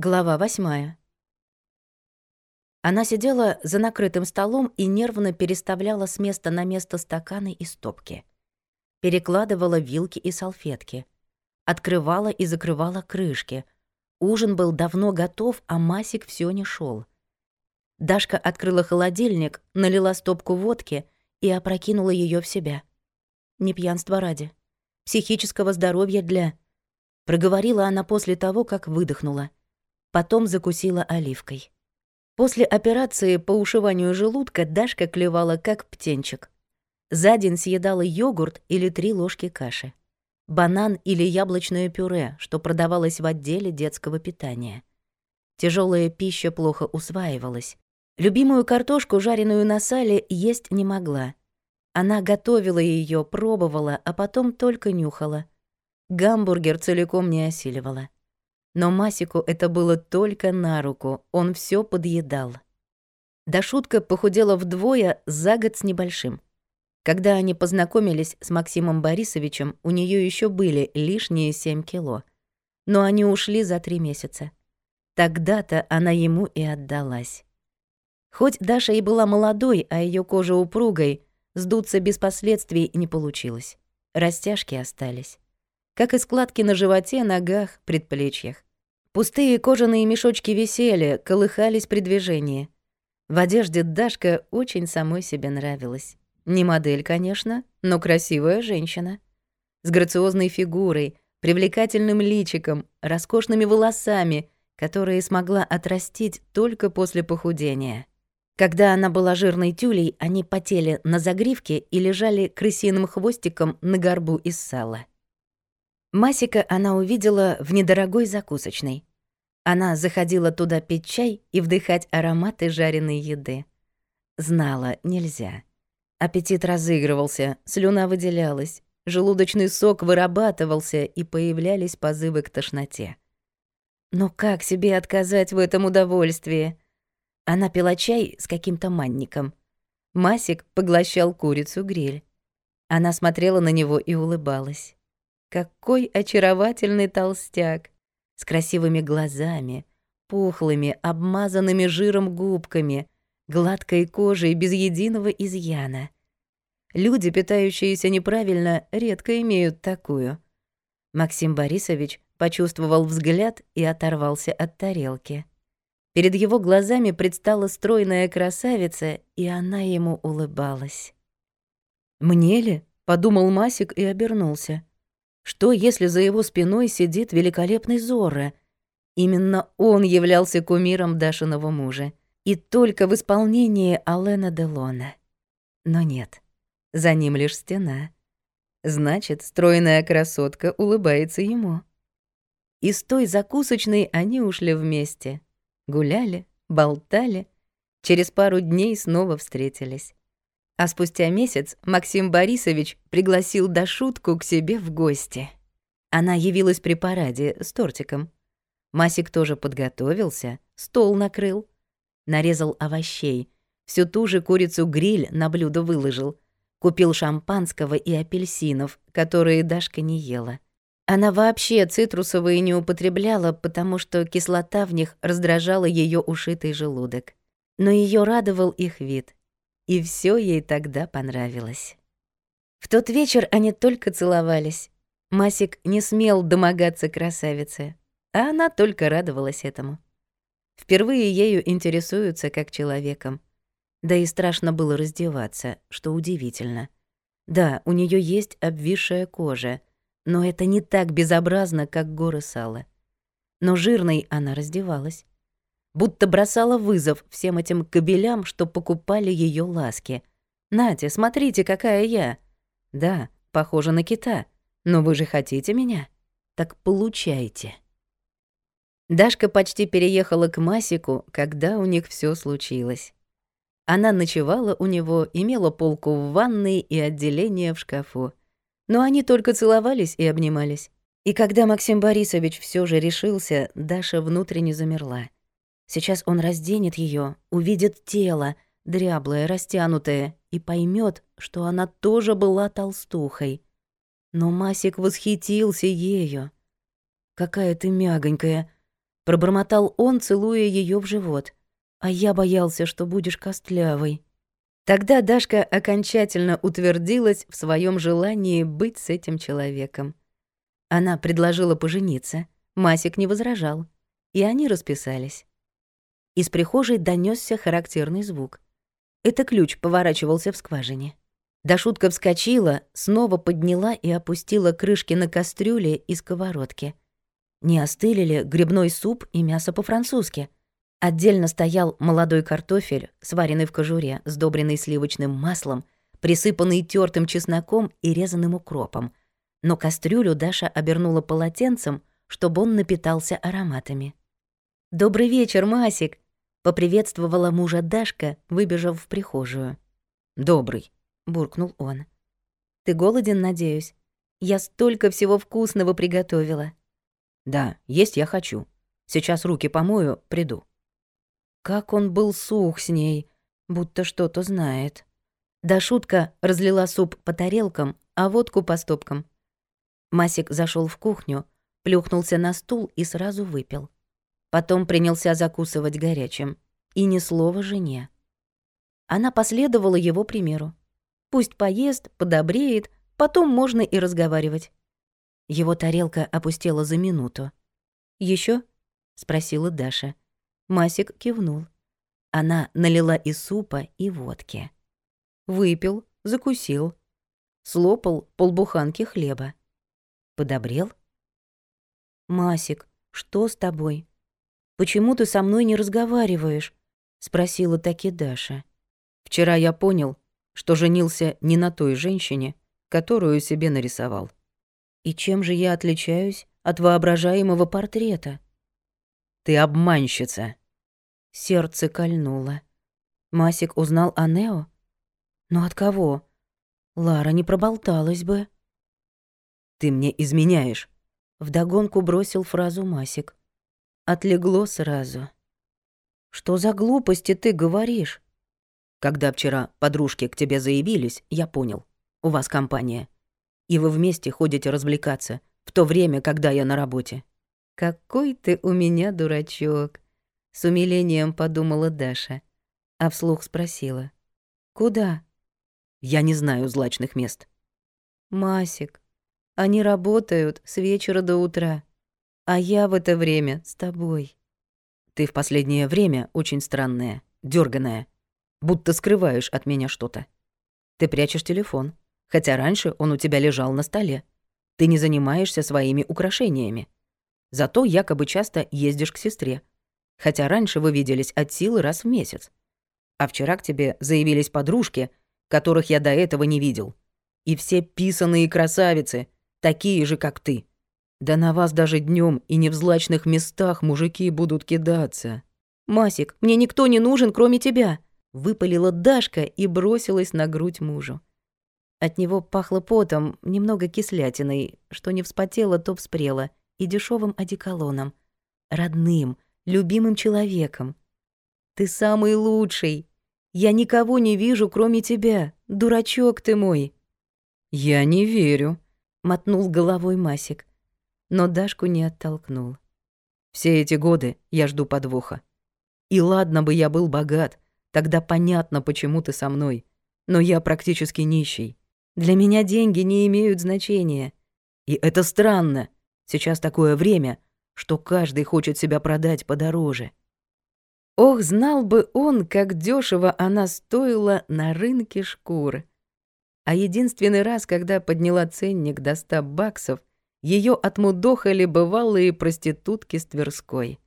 Глава восьмая. Она сидела за накрытым столом и нервно переставляла с места на место стаканы и стопки. Перекладывала вилки и салфетки. Открывала и закрывала крышки. Ужин был давно готов, а Масик все не шел. Дашка открыла холодильник, налила стопку водки и опрокинула ее в себя. Не пьянство ради. Психического здоровья для... Проговорила она после того, как выдохнула — потом закусила оливкой. После операции по ушиванию желудка Дашка клевала как птенчик. За день съедала йогурт или три ложки каши. Банан или яблочное пюре, что продавалось в отделе детского питания. Тяжелая пища плохо усваивалась. Любимую картошку, жареную на сале, есть не могла. Она готовила ее, пробовала, а потом только нюхала. Гамбургер целиком не осиливала. Но Масику это было только на руку, он все подъедал. Да шутка похудела вдвое за год с небольшим. Когда они познакомились с Максимом Борисовичем, у нее еще были лишние 7 кило. Но они ушли за три месяца. Тогда-то она ему и отдалась. Хоть Даша и была молодой, а ее кожа упругой, сдуться без последствий не получилось. Растяжки остались как и складки на животе, ногах, предплечьях. Пустые кожаные мешочки висели, колыхались при движении. В одежде Дашка очень самой себе нравилась. Не модель, конечно, но красивая женщина. С грациозной фигурой, привлекательным личиком, роскошными волосами, которые смогла отрастить только после похудения. Когда она была жирной тюлей, они потели на загривке и лежали крысиным хвостиком на горбу из сала. Масика она увидела в недорогой закусочной. Она заходила туда пить чай и вдыхать ароматы жареной еды. Знала, нельзя. Аппетит разыгрывался, слюна выделялась, желудочный сок вырабатывался и появлялись позывы к тошноте. Но как себе отказать в этом удовольствии? Она пила чай с каким-то манником. Масик поглощал курицу-гриль. Она смотрела на него и улыбалась. Какой очаровательный толстяк! С красивыми глазами, пухлыми, обмазанными жиром губками, гладкой кожей без единого изъяна. Люди, питающиеся неправильно, редко имеют такую. Максим Борисович почувствовал взгляд и оторвался от тарелки. Перед его глазами предстала стройная красавица, и она ему улыбалась. «Мне ли?» — подумал Масик и обернулся. Что, если за его спиной сидит великолепный Зора? Именно он являлся кумиром Дашиного мужа. И только в исполнении Алена Делона. Но нет, за ним лишь стена. Значит, стройная красотка улыбается ему. Из той закусочной они ушли вместе. Гуляли, болтали. Через пару дней снова встретились. А спустя месяц Максим Борисович пригласил Дашутку к себе в гости. Она явилась при параде с тортиком. Масик тоже подготовился, стол накрыл, нарезал овощей, всю ту же курицу-гриль на блюдо выложил, купил шампанского и апельсинов, которые Дашка не ела. Она вообще цитрусовые не употребляла, потому что кислота в них раздражала ее ушитый желудок. Но ее радовал их вид и все ей тогда понравилось. В тот вечер они только целовались. Масик не смел домогаться красавицы, а она только радовалась этому. Впервые ею интересуются как человеком. Да и страшно было раздеваться, что удивительно. Да, у нее есть обвисшая кожа, но это не так безобразно, как горы сала. Но жирной она раздевалась будто бросала вызов всем этим кобелям, что покупали ее ласки. «Натя, смотрите, какая я!» «Да, похожа на кита, но вы же хотите меня? Так получайте!» Дашка почти переехала к Масику, когда у них все случилось. Она ночевала у него, имела полку в ванной и отделение в шкафу. Но они только целовались и обнимались. И когда Максим Борисович все же решился, Даша внутренне замерла. Сейчас он разденет ее, увидит тело, дряблое, растянутое, и поймет, что она тоже была толстухой. Но Масик восхитился ею. «Какая ты мягонькая», — Пробормотал он, целуя ее в живот. А я боялся, что будешь костлявой. Тогда Дашка окончательно утвердилась в своем желании быть с этим человеком. Она предложила пожениться, Масик не возражал, и они расписались. Из прихожей донесся характерный звук. Это ключ поворачивался в скважине. Дашутка вскочила, снова подняла и опустила крышки на кастрюле и сковородки. Не остыли ли грибной суп и мясо по-французски? Отдельно стоял молодой картофель, сваренный в кожуре, сдобренный сливочным маслом, присыпанный тертым чесноком и резаным укропом. Но кастрюлю Даша обернула полотенцем, чтобы он напитался ароматами. «Добрый вечер, Масик!» — поприветствовала мужа Дашка, выбежав в прихожую. «Добрый», — буркнул он. «Ты голоден, надеюсь? Я столько всего вкусного приготовила». «Да, есть я хочу. Сейчас руки помою, приду». Как он был сух с ней, будто что-то знает. Да шутка разлила суп по тарелкам, а водку по стопкам. Масик зашел в кухню, плюхнулся на стул и сразу выпил. Потом принялся закусывать горячим. И ни слова жене. Она последовала его примеру. Пусть поест, подобреет, потом можно и разговаривать. Его тарелка опустела за минуту. Еще? спросила Даша. Масик кивнул. Она налила и супа, и водки. Выпил, закусил. Слопал полбуханки хлеба. Подобрел? «Масик, что с тобой? Почему ты со мной не разговариваешь?» — спросила таки Даша. «Вчера я понял, что женился не на той женщине, которую себе нарисовал». «И чем же я отличаюсь от воображаемого портрета?» «Ты обманщица!» Сердце кольнуло. Масик узнал о Нео? Но от кого? Лара не проболталась бы. «Ты мне изменяешь!» Вдогонку бросил фразу Масик. Отлегло сразу. «Что за глупости ты говоришь?» «Когда вчера подружки к тебе заявились, я понял. У вас компания. И вы вместе ходите развлекаться, в то время, когда я на работе». «Какой ты у меня дурачок!» С умилением подумала Даша, а вслух спросила. «Куда?» «Я не знаю злачных мест». «Масик, они работают с вечера до утра, а я в это время с тобой». «Ты в последнее время очень странная, дерганая, будто скрываешь от меня что-то. Ты прячешь телефон, хотя раньше он у тебя лежал на столе. Ты не занимаешься своими украшениями. Зато якобы часто ездишь к сестре, хотя раньше вы виделись от силы раз в месяц. А вчера к тебе заявились подружки, которых я до этого не видел. И все писаные красавицы, такие же, как ты. Да на вас даже днем и не в злачных местах мужики будут кидаться. «Масик, мне никто не нужен, кроме тебя!» Выпалила Дашка и бросилась на грудь мужу. От него пахло потом, немного кислятиной, что не вспотело, то вспрело, и дешевым одеколоном. Родным, любимым человеком. Ты самый лучший. Я никого не вижу, кроме тебя. Дурачок ты мой. Я не верю, мотнул головой Масик, но Дашку не оттолкнул. Все эти годы я жду подвоха. И ладно бы я был богат, тогда понятно, почему ты со мной. Но я практически нищий. Для меня деньги не имеют значения. И это странно. Сейчас такое время, что каждый хочет себя продать подороже. Ох, знал бы он, как дешево она стоила на рынке шкур. А единственный раз, когда подняла ценник до ста баксов, ее отмудохали бывалые проститутки с Тверской.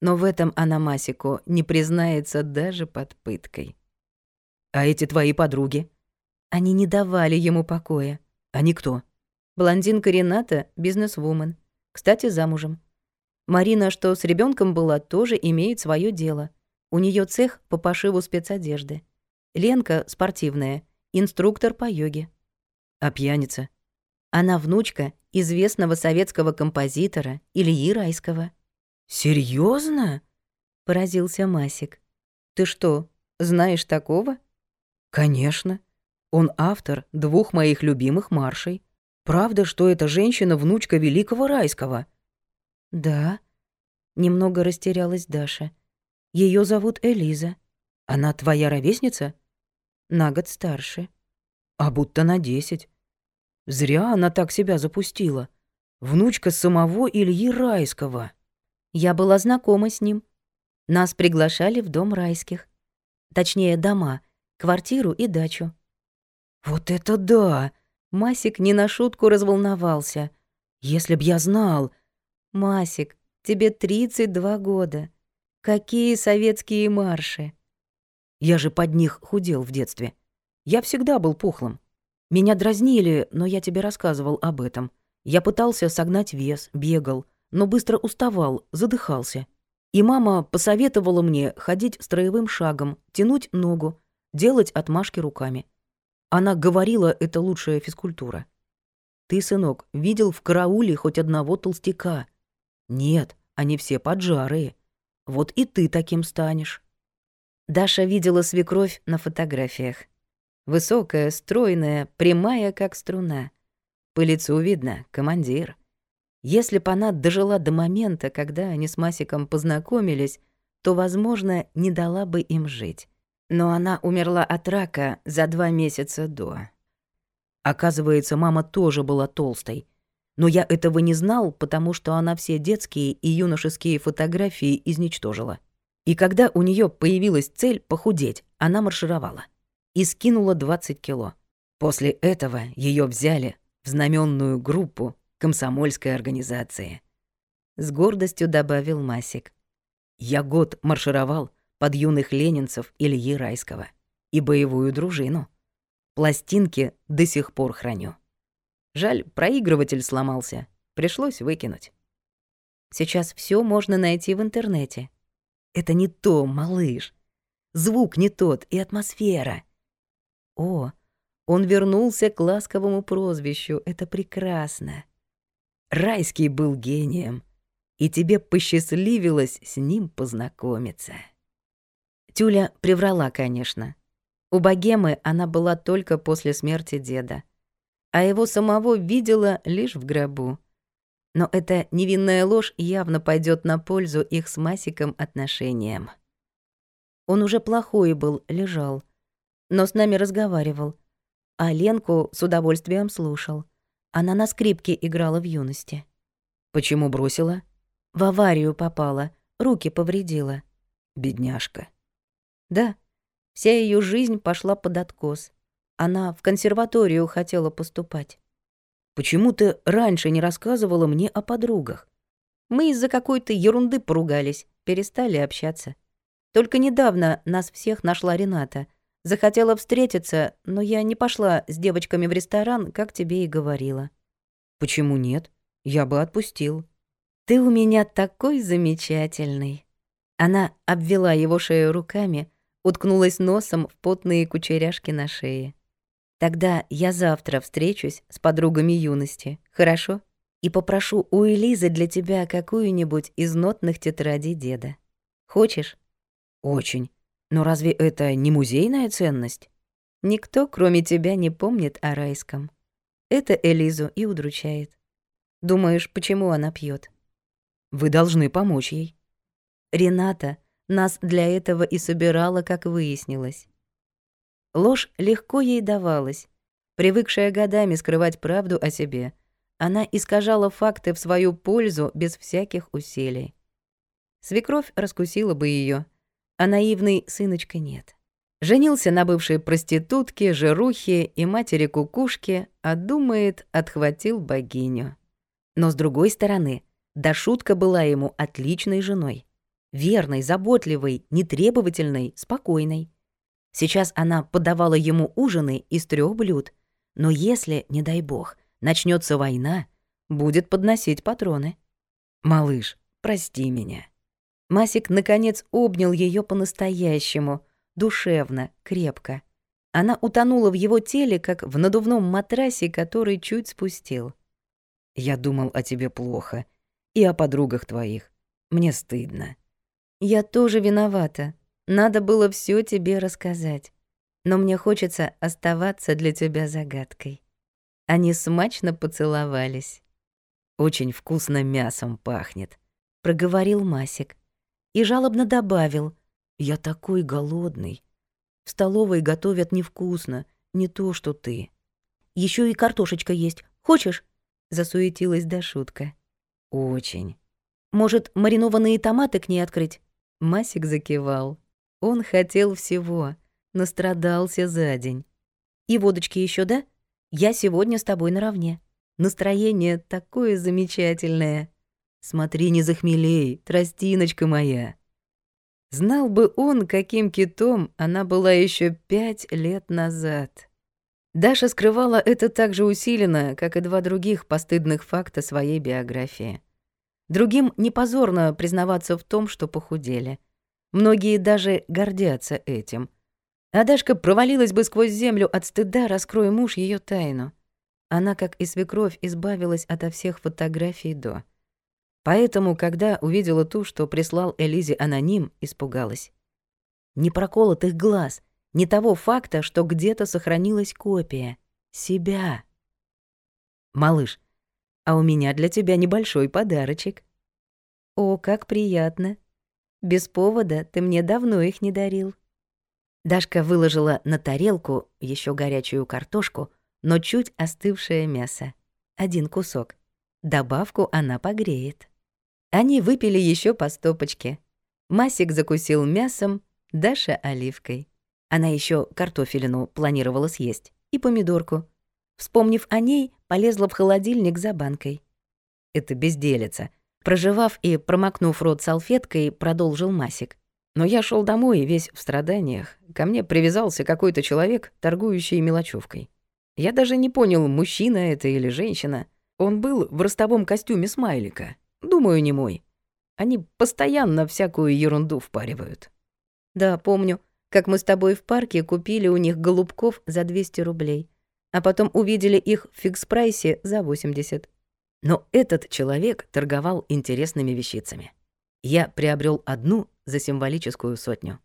Но в этом она Масику не признается даже под пыткой. «А эти твои подруги?» Они не давали ему покоя. «Они кто?» Блондинка Рената — бизнесвумен. Кстати, замужем. Марина, что с ребенком была, тоже имеет свое дело. У нее цех по пошиву спецодежды. Ленка спортивная, инструктор по йоге. А пьяница? Она внучка известного советского композитора Ильи Райского. Серьезно? поразился Масик. Ты что, знаешь такого? Конечно. Он автор двух моих любимых маршей. Правда, что эта женщина внучка великого Райского? Да. Немного растерялась Даша. Ее зовут Элиза. Она твоя ровесница? На год старше. А будто на десять. Зря она так себя запустила. Внучка самого Ильи Райского. Я была знакома с ним. Нас приглашали в дом райских. Точнее, дома, квартиру и дачу. Вот это да! Масик не на шутку разволновался. Если б я знал... Масик, тебе 32 года. Какие советские марши? Я же под них худел в детстве. Я всегда был пухлым. Меня дразнили, но я тебе рассказывал об этом. Я пытался согнать вес, бегал, но быстро уставал, задыхался. И мама посоветовала мне ходить строевым шагом, тянуть ногу, делать отмашки руками. Она говорила, это лучшая физкультура. Ты, сынок, видел в карауле хоть одного толстяка? Нет, они все поджарые. Вот и ты таким станешь. Даша видела свекровь на фотографиях. Высокая, стройная, прямая, как струна. По лицу видно, командир. Если б она дожила до момента, когда они с Масиком познакомились, то, возможно, не дала бы им жить. Но она умерла от рака за два месяца до. Оказывается, мама тоже была толстой. Но я этого не знал, потому что она все детские и юношеские фотографии изничтожила. И когда у нее появилась цель похудеть, она маршировала. И скинула 20 кило. После этого ее взяли в знаменную группу комсомольской организации. С гордостью добавил Масик. Я год маршировал под юных ленинцев Ильи Райского и боевую дружину. Пластинки до сих пор храню. Жаль, проигрыватель сломался. Пришлось выкинуть. Сейчас все можно найти в интернете. Это не то, малыш. Звук не тот и атмосфера. О, он вернулся к ласковому прозвищу. Это прекрасно. Райский был гением, и тебе посчастливилось с ним познакомиться. Тюля приврала, конечно. У богемы она была только после смерти деда, а его самого видела лишь в гробу. Но эта невинная ложь явно пойдет на пользу их с Масиком отношениям. Он уже плохой был, лежал, но с нами разговаривал, а Ленку с удовольствием слушал. Она на скрипке играла в юности. Почему бросила? В аварию попала, руки повредила. Бедняжка. Да, Вся ее жизнь пошла под откос. Она в консерваторию хотела поступать. Почему ты раньше не рассказывала мне о подругах? Мы из-за какой-то ерунды поругались, перестали общаться. Только недавно нас всех нашла Рената. Захотела встретиться, но я не пошла с девочками в ресторан, как тебе и говорила. Почему нет? Я бы отпустил. Ты у меня такой замечательный. Она обвела его шею руками, уткнулась носом в потные кучеряшки на шее. Тогда я завтра встречусь с подругами юности, хорошо? И попрошу у Элизы для тебя какую-нибудь из нотных тетрадей деда. Хочешь? Очень. Но разве это не музейная ценность? Никто, кроме тебя, не помнит о райском. Это Элизу и удручает. Думаешь, почему она пьет? Вы должны помочь ей. Рената нас для этого и собирала, как выяснилось. Ложь легко ей давалась. Привыкшая годами скрывать правду о себе, она искажала факты в свою пользу без всяких усилий. Свекровь раскусила бы ее, а наивный сыночка нет. Женился на бывшей проститутке, жирухе и матери кукушки, а думает, отхватил богиню. Но с другой стороны, да шутка была ему отличной женой. Верной, заботливой, нетребовательной, спокойной. Сейчас она подавала ему ужины из трех блюд. Но если, не дай бог, начнется война, будет подносить патроны. «Малыш, прости меня». Масик, наконец, обнял ее по-настоящему, душевно, крепко. Она утонула в его теле, как в надувном матрасе, который чуть спустил. «Я думал о тебе плохо. И о подругах твоих. Мне стыдно. Я тоже виновата. Надо было все тебе рассказать. Но мне хочется оставаться для тебя загадкой. Они смачно поцеловались. Очень вкусно мясом пахнет. проговорил Масик и жалобно добавил. «Я такой голодный. В столовой готовят невкусно, не то, что ты. Еще и картошечка есть. Хочешь?» Засуетилась Дашутка. «Очень. Может, маринованные томаты к ней открыть?» Масик закивал. Он хотел всего, настрадался за день. «И водочки еще, да? Я сегодня с тобой наравне. Настроение такое замечательное. Смотри, не захмелей, тростиночка моя». Знал бы он, каким китом она была еще пять лет назад. Даша скрывала это так же усиленно, как и два других постыдных факта своей биографии. Другим не позорно признаваться в том, что похудели. Многие даже гордятся этим. А Дашка провалилась бы сквозь землю от стыда, раскроя муж ее тайну. Она, как и свекровь, избавилась ото всех фотографий до. Поэтому, когда увидела ту, что прислал Элизе аноним, испугалась. Не проколотых глаз, не того факта, что где-то сохранилась копия. Себя. «Малыш, а у меня для тебя небольшой подарочек». «О, как приятно. Без повода ты мне давно их не дарил». Дашка выложила на тарелку еще горячую картошку, но чуть остывшее мясо. Один кусок. Добавку она погреет. Они выпили еще по стопочке. Масик закусил мясом, Даша — оливкой. Она еще картофелину планировала съесть и помидорку. Вспомнив о ней, полезла в холодильник за банкой. Это безделица. Проживав и промокнув рот салфеткой, продолжил Масик. Но я шел домой весь в страданиях. Ко мне привязался какой-то человек, торгующий мелочевкой. Я даже не понял, мужчина это или женщина. Он был в ростовом костюме смайлика. Думаю, не мой. Они постоянно всякую ерунду впаривают. Да, помню, как мы с тобой в парке купили у них голубков за 200 рублей, а потом увидели их в фикс-прайсе за 80. Но этот человек торговал интересными вещицами. Я приобрел одну за символическую сотню.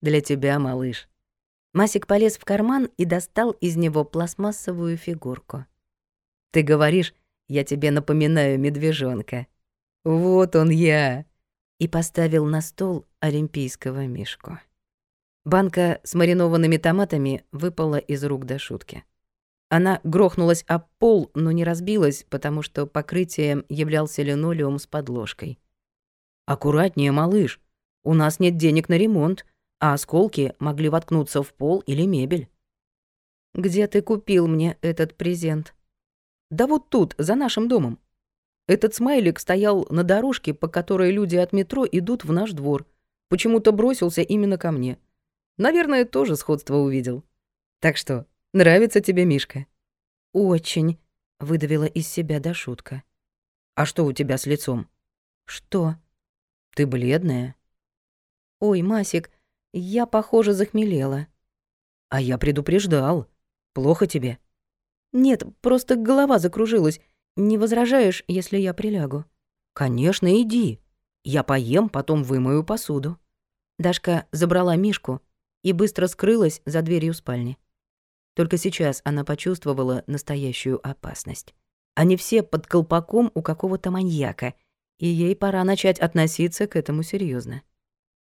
Для тебя, малыш. Масик полез в карман и достал из него пластмассовую фигурку. Ты говоришь, я тебе напоминаю медвежонка. Вот он я!» И поставил на стол олимпийского мишку. Банка с маринованными томатами выпала из рук до шутки. Она грохнулась об пол, но не разбилась, потому что покрытием являлся линолеум с подложкой. «Аккуратнее, малыш. У нас нет денег на ремонт, а осколки могли воткнуться в пол или мебель». «Где ты купил мне этот презент?» «Да вот тут, за нашим домом. Этот смайлик стоял на дорожке, по которой люди от метро идут в наш двор. Почему-то бросился именно ко мне. Наверное, тоже сходство увидел. Так что, нравится тебе Мишка? Очень, выдавила из себя до шутка. А что у тебя с лицом? Что? Ты бледная. Ой, Масик, я, похоже, захмелела. А я предупреждал. Плохо тебе? Нет, просто голова закружилась. Не возражаешь, если я прилягу? Конечно, иди. Я поем, потом вымою посуду. Дашка забрала Мишку и быстро скрылась за дверью спальни. Только сейчас она почувствовала настоящую опасность. Они все под колпаком у какого-то маньяка, и ей пора начать относиться к этому серьезно.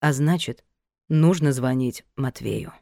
А значит, нужно звонить Матвею.